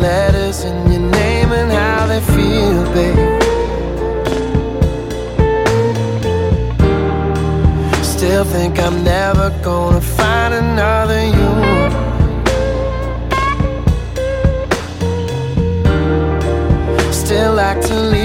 letters in your name and how they feel, babe. Still think I'm never gonna find another you. Still like to leave